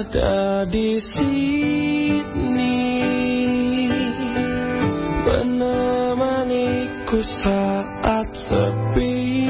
ada di sini menemaniku saat sepi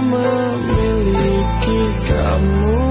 memiliki kamu.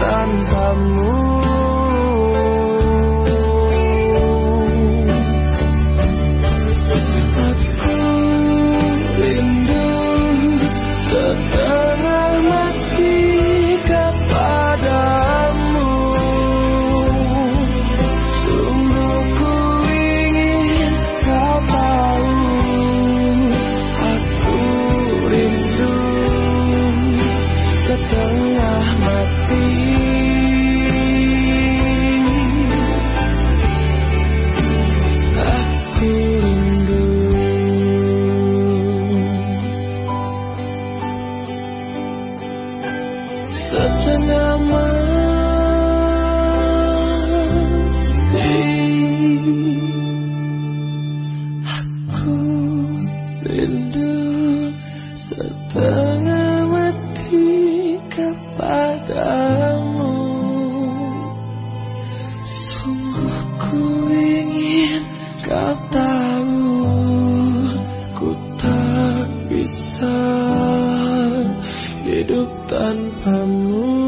Tanpamu Such an hidup tanpamu